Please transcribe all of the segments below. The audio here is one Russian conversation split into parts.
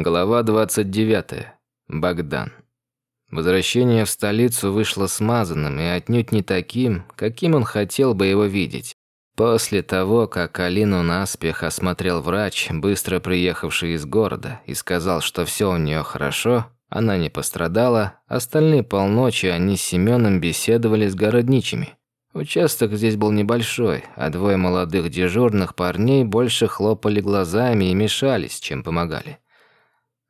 Глава 29. Богдан. Возвращение в столицу вышло смазанным и отнюдь не таким, каким он хотел бы его видеть. После того, как Алину наспех осмотрел врач, быстро приехавший из города, и сказал, что все у нее хорошо, она не пострадала, остальные полночи они с Семеном беседовали с городничими. Участок здесь был небольшой, а двое молодых дежурных парней больше хлопали глазами и мешались, чем помогали.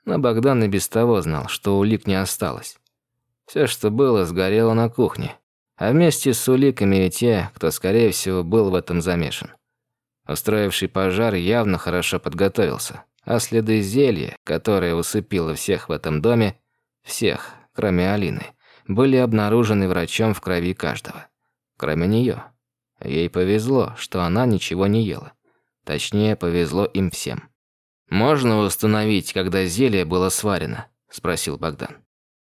Но Богдан и без того знал, что улик не осталось. Все, что было, сгорело на кухне. А вместе с уликами и те, кто, скорее всего, был в этом замешан. Устроивший пожар явно хорошо подготовился. А следы зелья, которое усыпило всех в этом доме, всех, кроме Алины, были обнаружены врачом в крови каждого. Кроме нее. Ей повезло, что она ничего не ела. Точнее, повезло им всем. «Можно установить, когда зелье было сварено?» – спросил Богдан.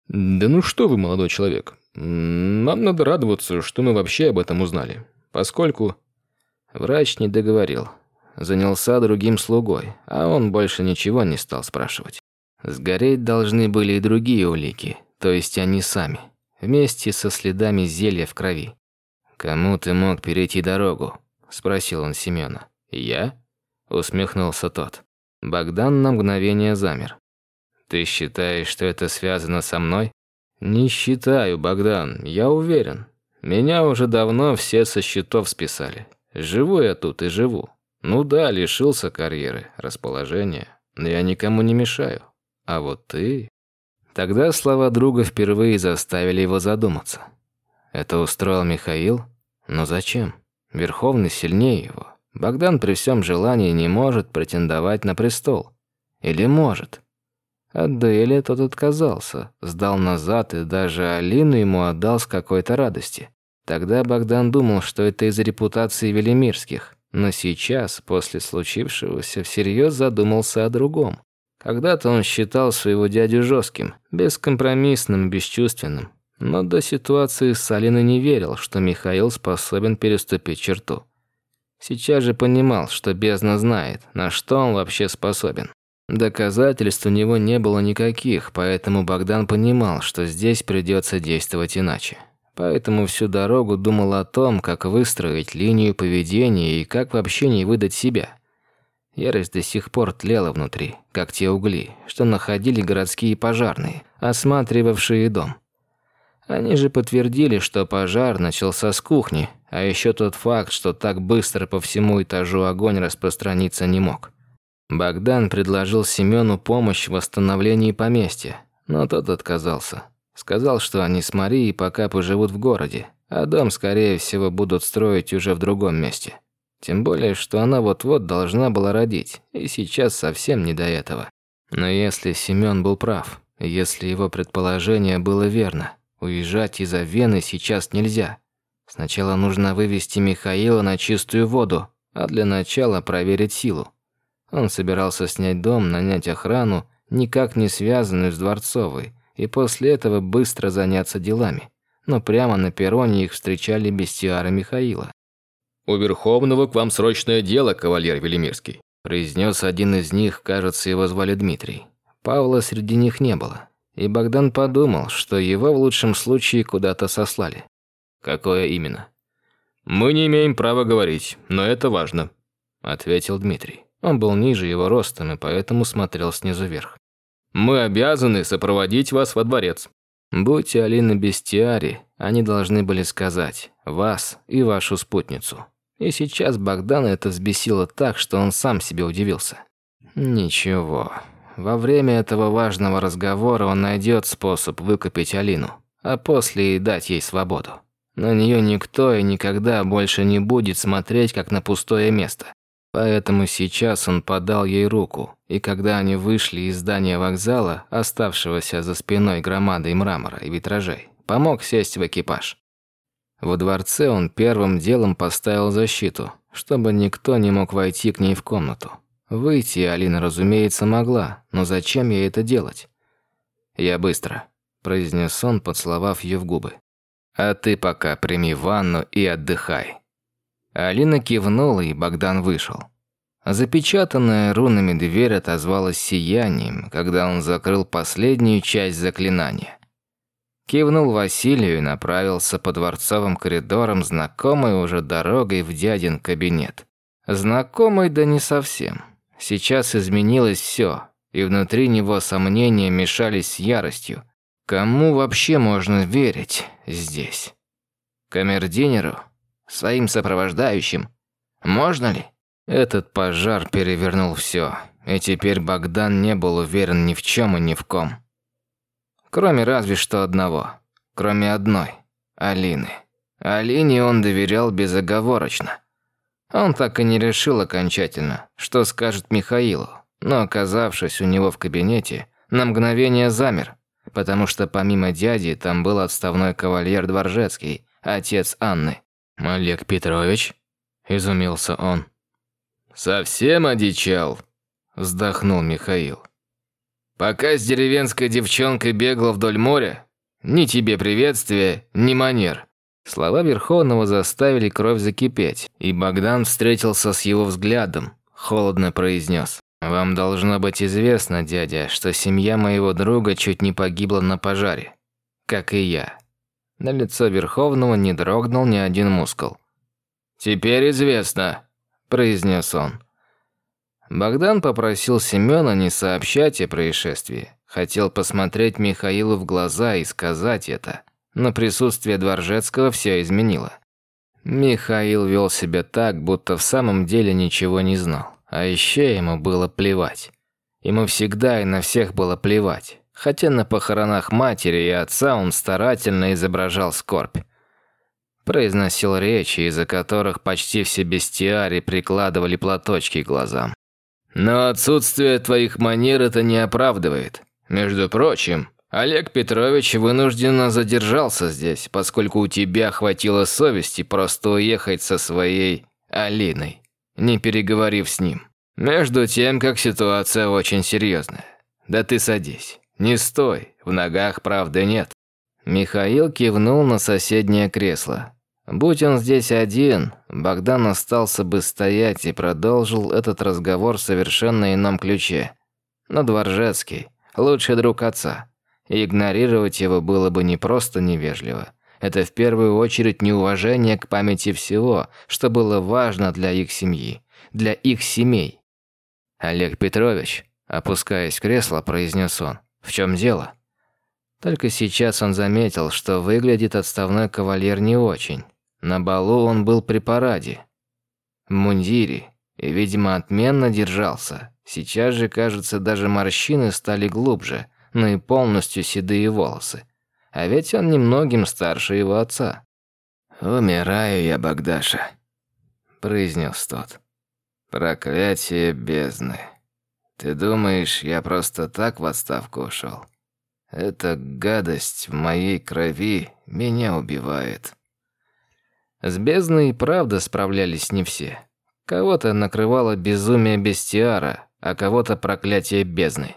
«Да ну что вы, молодой человек. Нам надо радоваться, что мы вообще об этом узнали. Поскольку...» Врач не договорил. Занялся другим слугой, а он больше ничего не стал спрашивать. Сгореть должны были и другие улики, то есть они сами, вместе со следами зелья в крови. «Кому ты мог перейти дорогу?» – спросил он Семёна. «Я?» – усмехнулся тот. Богдан на мгновение замер. «Ты считаешь, что это связано со мной?» «Не считаю, Богдан, я уверен. Меня уже давно все со счетов списали. Живу я тут и живу. Ну да, лишился карьеры, расположения, но я никому не мешаю. А вот ты...» Тогда слова друга впервые заставили его задуматься. Это устроил Михаил? Но зачем? Верховный сильнее его. Богдан при всем желании не может претендовать на престол. Или может? От дуэли тот отказался, сдал назад и даже Алину ему отдал с какой-то радости. Тогда Богдан думал, что это из-за репутации Велимирских, но сейчас, после случившегося, всерьез задумался о другом. Когда-то он считал своего дядю жестким, бескомпромиссным, бесчувственным, но до ситуации с Алиной не верил, что Михаил способен переступить черту. Сейчас же понимал, что бездна знает, на что он вообще способен. Доказательств у него не было никаких, поэтому Богдан понимал, что здесь придется действовать иначе. Поэтому всю дорогу думал о том, как выстроить линию поведения и как вообще не выдать себя. Ярость до сих пор тлела внутри, как те угли, что находили городские пожарные, осматривавшие дом. Они же подтвердили, что пожар начался с кухни, а еще тот факт, что так быстро по всему этажу огонь распространиться не мог. Богдан предложил Семену помощь в восстановлении поместья, но тот отказался. Сказал, что они с Марией пока поживут в городе, а дом, скорее всего, будут строить уже в другом месте. Тем более, что она вот-вот должна была родить, и сейчас совсем не до этого. Но если Семен был прав, если его предположение было верно, уезжать из Вены сейчас нельзя. Сначала нужно вывести Михаила на чистую воду, а для начала проверить силу. Он собирался снять дом, нанять охрану, никак не связанную с Дворцовой, и после этого быстро заняться делами. Но прямо на перроне их встречали бестиары Михаила. «У Верховного к вам срочное дело, кавалер Велимирский», произнес один из них, кажется, его звали Дмитрий. Павла среди них не было. И Богдан подумал, что его в лучшем случае куда-то сослали. «Какое именно?» «Мы не имеем права говорить, но это важно», – ответил Дмитрий. Он был ниже его ростом и поэтому смотрел снизу вверх. «Мы обязаны сопроводить вас во дворец». Будь Алина бестиари, они должны были сказать «вас» и вашу спутницу. И сейчас Богдана это взбесило так, что он сам себе удивился. Ничего. Во время этого важного разговора он найдет способ выкупить Алину, а после и дать ей свободу. На нее никто и никогда больше не будет смотреть, как на пустое место. Поэтому сейчас он подал ей руку, и когда они вышли из здания вокзала, оставшегося за спиной громадой мрамора и витражей, помог сесть в экипаж. Во дворце он первым делом поставил защиту, чтобы никто не мог войти к ней в комнату. Выйти Алина, разумеется, могла, но зачем ей это делать? «Я быстро», – произнес он, поцеловав ее в губы. А ты пока прими ванну и отдыхай». Алина кивнула, и Богдан вышел. Запечатанная рунами дверь отозвалась сиянием, когда он закрыл последнюю часть заклинания. Кивнул Василию и направился по дворцовым коридорам, знакомой уже дорогой в дядин кабинет. Знакомый, да не совсем. Сейчас изменилось все, и внутри него сомнения мешались с яростью. Кому вообще можно верить здесь? Камердинеру? Своим сопровождающим? Можно ли? Этот пожар перевернул все, и теперь Богдан не был уверен ни в чем и ни в ком. Кроме разве что одного. Кроме одной. Алины. Алине он доверял безоговорочно. Он так и не решил окончательно, что скажет Михаилу, но оказавшись у него в кабинете, на мгновение замер, потому что помимо дяди там был отставной кавальер Дворжецкий, отец Анны. «Олег Петрович?» – изумился он. «Совсем одичал?» – вздохнул Михаил. «Пока с деревенской девчонкой бегал вдоль моря, ни тебе приветствия, ни манер». Слова Верховного заставили кровь закипеть, и Богдан встретился с его взглядом, холодно произнес. «Вам должно быть известно, дядя, что семья моего друга чуть не погибла на пожаре. Как и я». На лицо Верховного не дрогнул ни один мускул. «Теперь известно», произнес он. Богдан попросил Семёна не сообщать о происшествии. Хотел посмотреть Михаилу в глаза и сказать это, но присутствие Дворжецкого все изменило. Михаил вел себя так, будто в самом деле ничего не знал. А еще ему было плевать. Ему всегда и на всех было плевать. Хотя на похоронах матери и отца он старательно изображал скорбь произносил речи, из-за которых почти все бестиари прикладывали платочки к глазам. «Но отсутствие твоих манер это не оправдывает. Между прочим, Олег Петрович вынужденно задержался здесь, поскольку у тебя хватило совести просто уехать со своей Алиной, не переговорив с ним. Между тем, как ситуация очень серьезная. Да ты садись. Не стой, в ногах правды нет». Михаил кивнул на соседнее кресло. Будь он здесь один, Богдан остался бы стоять и продолжил этот разговор в совершенно ином ключе. Но Дворжецкий – лучший друг отца. И игнорировать его было бы не просто невежливо. Это в первую очередь неуважение к памяти всего, что было важно для их семьи, для их семей. «Олег Петрович», опускаясь в кресло, произнес он, «в чем дело?» Только сейчас он заметил, что выглядит отставной кавалер не очень. На балу он был при параде, в мундире, и, видимо, отменно держался. Сейчас же, кажется, даже морщины стали глубже, но и полностью седые волосы. А ведь он немногим старше его отца. «Умираю я, Богдаша», — произнес тот. «Проклятие бездны. Ты думаешь, я просто так в отставку ушел? Эта гадость в моей крови меня убивает». С бездной и правда справлялись не все. Кого-то накрывало безумие бестиара, а кого-то проклятие бездны.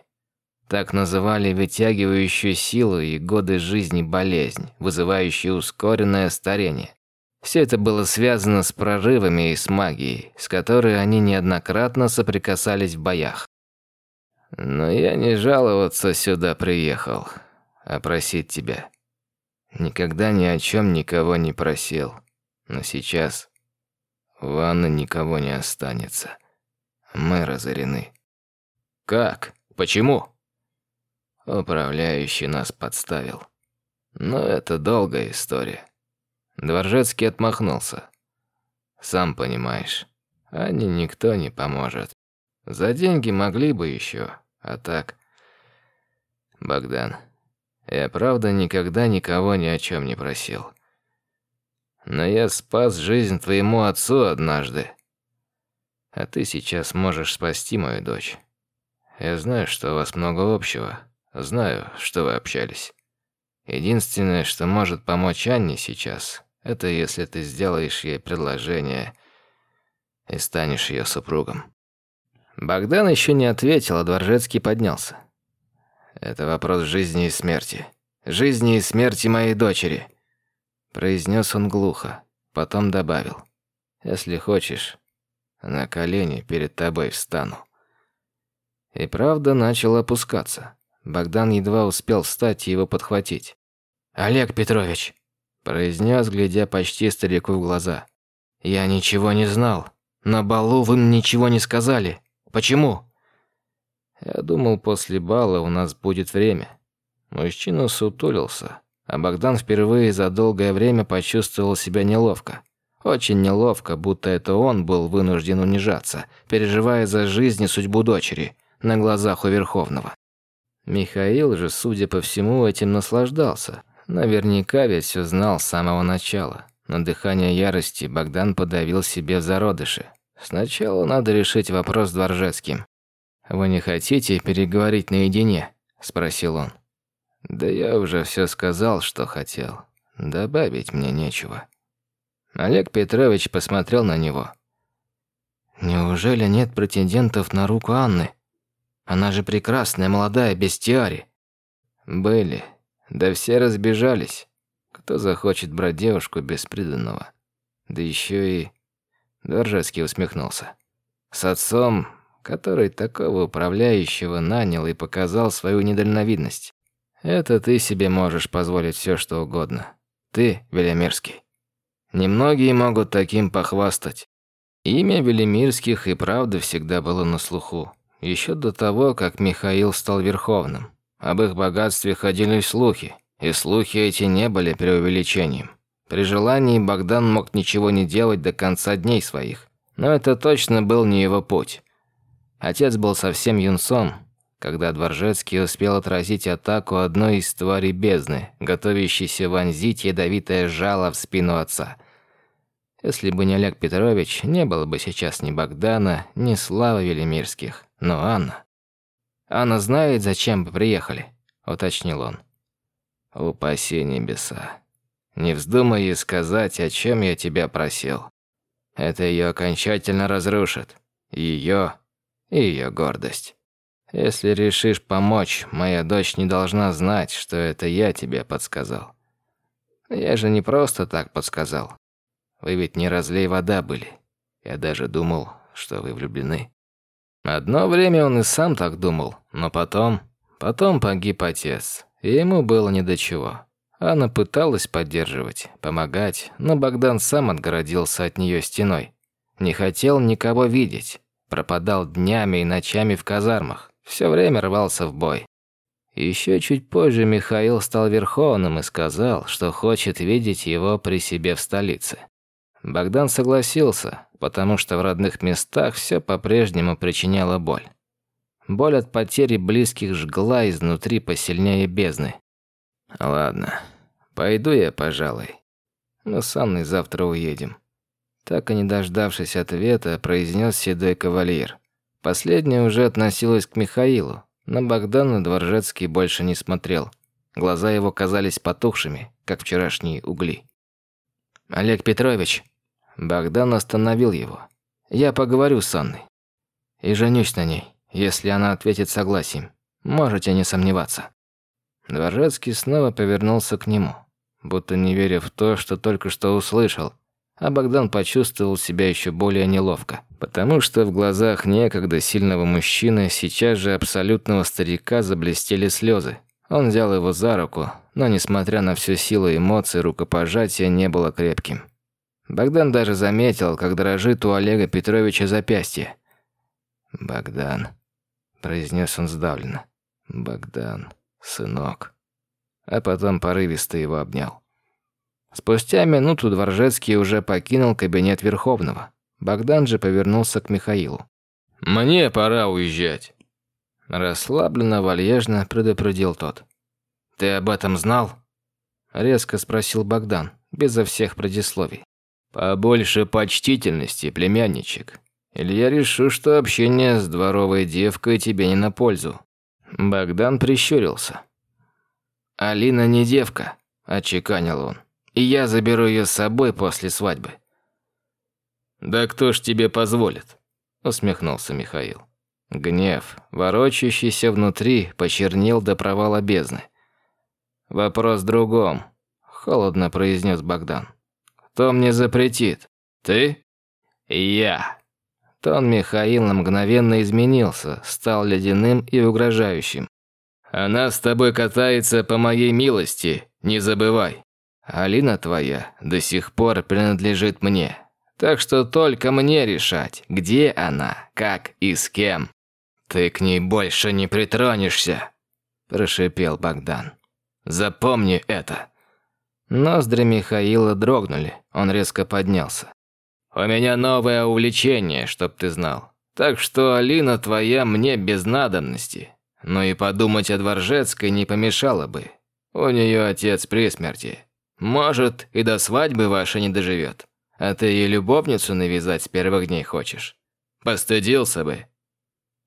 Так называли вытягивающую силу и годы жизни болезнь, вызывающую ускоренное старение. Все это было связано с прорывами и с магией, с которой они неоднократно соприкасались в боях. Но я не жаловаться сюда приехал, а просить тебя. Никогда ни о чем никого не просил. Но сейчас в ванной никого не останется. Мы разорены. Как? Почему? Управляющий нас подставил. Но это долгая история. Дворжецкий отмахнулся. Сам понимаешь, Ане никто не поможет. За деньги могли бы еще, а так... Богдан, я правда никогда никого ни о чем не просил. Но я спас жизнь твоему отцу однажды. А ты сейчас можешь спасти мою дочь. Я знаю, что у вас много общего. Знаю, что вы общались. Единственное, что может помочь Анне сейчас, это если ты сделаешь ей предложение и станешь ее супругом. Богдан еще не ответил, а Дворжецкий поднялся. Это вопрос жизни и смерти. Жизни и смерти моей дочери произнес он глухо, потом добавил: "Если хочешь, на колени перед тобой встану». И правда начал опускаться. Богдан едва успел встать и его подхватить. «Олег Петрович», – произнес, глядя почти старику в глаза. «Я ничего не знал. На балу вы мне ничего не сказали. Почему?» Я думал, после бала у нас будет время. Мужчина сутулился, а Богдан впервые за долгое время почувствовал себя неловко. Очень неловко, будто это он был вынужден унижаться, переживая за жизнь и судьбу дочери на глазах у Верховного. Михаил же, судя по всему, этим наслаждался. Наверняка ведь все знал с самого начала. На дыхание ярости Богдан подавил себе в зародыше. Сначала надо решить вопрос с Дворжецким. «Вы не хотите переговорить наедине?» – спросил он. «Да я уже все сказал, что хотел. Добавить мне нечего». Олег Петрович посмотрел на него. «Неужели нет претендентов на руку Анны? Она же прекрасная, молодая, без тиари». «Были. Да все разбежались. Кто захочет брать девушку без приданного? Да еще и...» Дворжецкий усмехнулся. «С отцом, который такого управляющего нанял и показал свою недальновидность. Это ты себе можешь позволить все, что угодно. Ты, Велимирский. Немногие могут таким похвастать. Имя Велимирских и правда всегда было на слуху. Еще до того, как Михаил стал верховным. Об их богатстве ходили слухи, и слухи эти не были преувеличением. При желании Богдан мог ничего не делать до конца дней своих. Но это точно был не его путь. Отец был совсем юнцом, когда Дворжецкий успел отразить атаку одной из тварей бездны, готовящейся вонзить ядовитое жало в спину отца. Если бы не Олег Петрович, не было бы сейчас ни Богдана, ни Славы Велимирских, но Анна. «Анна знает, зачем вы приехали?» – уточнил он. «Упаси небеса. Не вздумай ей сказать, о чем я тебя просил. Это ее окончательно разрушит. Ее и ее гордость. Если решишь помочь, моя дочь не должна знать, что это я тебе подсказал. Я же не просто так подсказал. Вы ведь не разлей вода были. Я даже думал, что вы влюблены. Одно время он и сам так думал, но потом... Потом погиб отец, и ему было не до чего. Она пыталась поддерживать, помогать, но Богдан сам отгородился от нее стеной. Не хотел никого видеть, пропадал днями и ночами в казармах. Все время рвался в бой. Еще чуть позже Михаил стал верховным и сказал, что хочет видеть его при себе в столице. Богдан согласился, потому что в родных местах все по-прежнему причиняло боль. Боль от потери близких жгла изнутри посильнее бездны. «Ладно, пойду я, пожалуй. Мы с Анной завтра уедем». Так и не дождавшись ответа, произнес седой кавалер. Последняя уже относилась к Михаилу, но Богдана Дворжецкий больше не смотрел. Глаза его казались потухшими, как вчерашние угли. «Олег Петрович!» Богдан остановил его. «Я поговорю с Анной. И женюсь на ней, если она ответит согласием. Можете не сомневаться». Дворжецкий снова повернулся к нему, будто не веря в то, что только что услышал, а Богдан почувствовал себя еще более неловко, потому что в глазах некогда сильного мужчины сейчас же абсолютного старика заблестели слезы. Он взял его за руку, но, несмотря на всю силу эмоций, рукопожатие не было крепким. Богдан даже заметил, как дрожит у Олега Петровича запястье. «Богдан», – произнес он сдавленно. «Богдан, сынок». А потом порывисто его обнял. Спустя минуту Дворжецкий уже покинул кабинет Верховного. Богдан же повернулся к Михаилу. «Мне пора уезжать». Расслабленно, вальяжно предупредил тот. «Ты об этом знал?» Резко спросил Богдан, безо всех предисловий. «Побольше почтительности, племянничек. Или я решу, что общение с дворовой девкой тебе не на пользу». Богдан прищурился. «Алина не девка», – отчеканил он и я заберу ее с собой после свадьбы». «Да кто ж тебе позволит?» – усмехнулся Михаил. Гнев, ворочающийся внутри, почернел до провала бездны. «Вопрос в другом», – холодно произнес Богдан. «Кто мне запретит? Ты?» «Я», Тон Михаила мгновенно изменился, стал ледяным и угрожающим. «Она с тобой катается по моей милости, не забывай. Алина твоя до сих пор принадлежит мне. Так что только мне решать, где она, как и с кем. Ты к ней больше не притронешься», – прошипел Богдан. «Запомни это». Ноздри Михаила дрогнули, он резко поднялся. «У меня новое увлечение, чтоб ты знал. Так что Алина твоя мне без надобности. Но и подумать о Дворжецкой не помешало бы. У нее отец при смерти. Может, и до свадьбы вашей не доживет. А ты ей любовницу навязать с первых дней хочешь. Постыдился бы.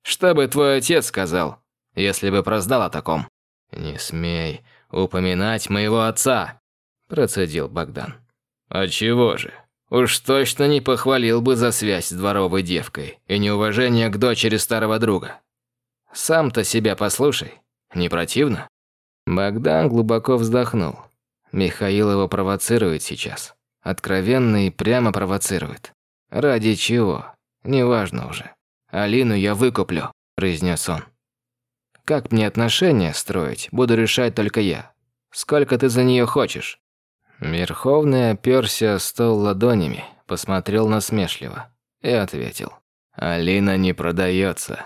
Что бы твой отец сказал, если бы прознал о таком? Не смей упоминать моего отца, процедил Богдан. А чего же? Уж точно не похвалил бы за связь с дворовой девкой и неуважение к дочери старого друга. Сам-то себя послушай. Не противно? Богдан глубоко вздохнул. Михаил его провоцирует сейчас. Откровенно и прямо провоцирует. Ради чего? Неважно уже. Алину я выкуплю, произнес он. Как мне отношения строить, буду решать только я. Сколько ты за нее хочешь? Верховный оперся стол ладонями, посмотрел насмешливо и ответил. «Алина не продается.